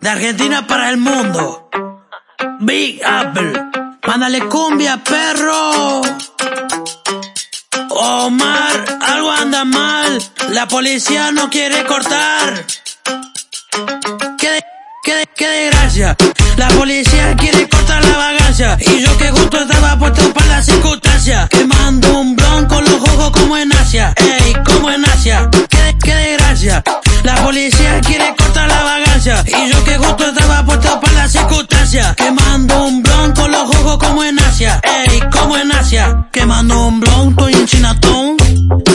De Argentina para el mundo. Big Apple. Mándale cumbia, perro. Omar, algo anda mal. La policía no quiere cortar. Qué, qué, qué desgracia. La policía quiere cortar la vagancia. Y yo que justo estaba puesto para la circunstancia. Quemando un blon con los ojos como en Asia. Ey, como en Asia. Qué, qué desgracia. La policía Como en Asia. Quemando un blon, estoy en Chinatown.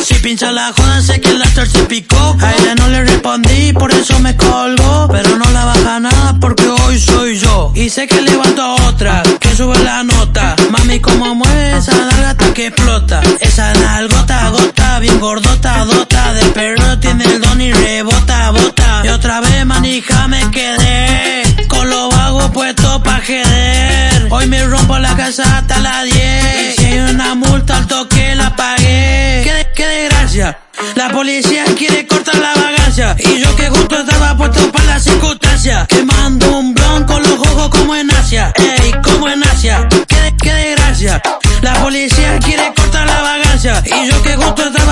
Si pincha la joda, sé que el after se picó. A ella no le respondí, por eso me colgó. Pero no la baja nada porque hoy soy yo. Y sé que levanto a otra, que sube la nota. Mami, como mueve esa nalgata que explota. Esa nalgota, gota, bien gordota, dota. Del perro tiene el don y rebota, bota. Y otra vez, manija, me quedé. Hasta las 10. Y hay una multa al toque la pagué. Qué, de- qué desgracia. La policía quiere cortar la vagancia. Y yo que justo estaba puesto para la circunstancia. Quemando un blon los ojos como en Asia. Ey, como en Asia. Qué, de- qué desgracia. La policía quiere cortar la vagancia. Y yo que justo estaba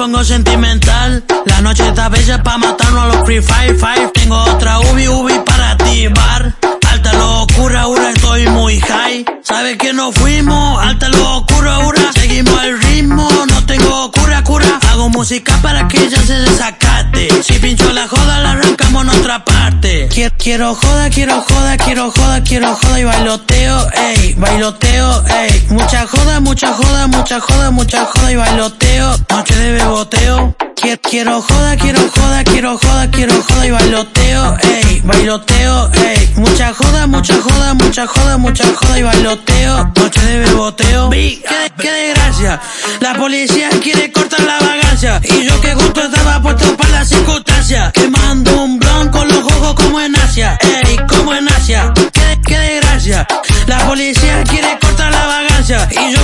pongo sentimental. La noche está bella pa' matarnos a los Free Fire Five. Tengo otra ubi ubi para activar. Alta locura, ahora estoy muy high. ¿Sabes que nos fuimos? Alta locura, ahora seguimos el ritmo. No tengo cura, cura. Hago música para que ella se Quiero, quiero joda, quiero joda, quiero joda, quiero joda y bailoteo, ey, bailoteo, ey. Mucha joda, mucha joda, mucha joda, mucha joda y bailoteo. Noche de beboteo. Quiero, quiero joda, quiero joda, quiero joda, quiero joda y bailoteo, ey, bailoteo, ey. Mucha joda, mucha joda, mucha joda, mucha joda y bailoteo. Noche de beboteo. Qué, qué desgracia. La policía quiere cortar la vagancia. Y yo que justo estaba puesto para la circunstancia. Quemando un gracia, ey, como en Asia, qué, qué desgracia. La policía quiere cortar la vagancia. Y yo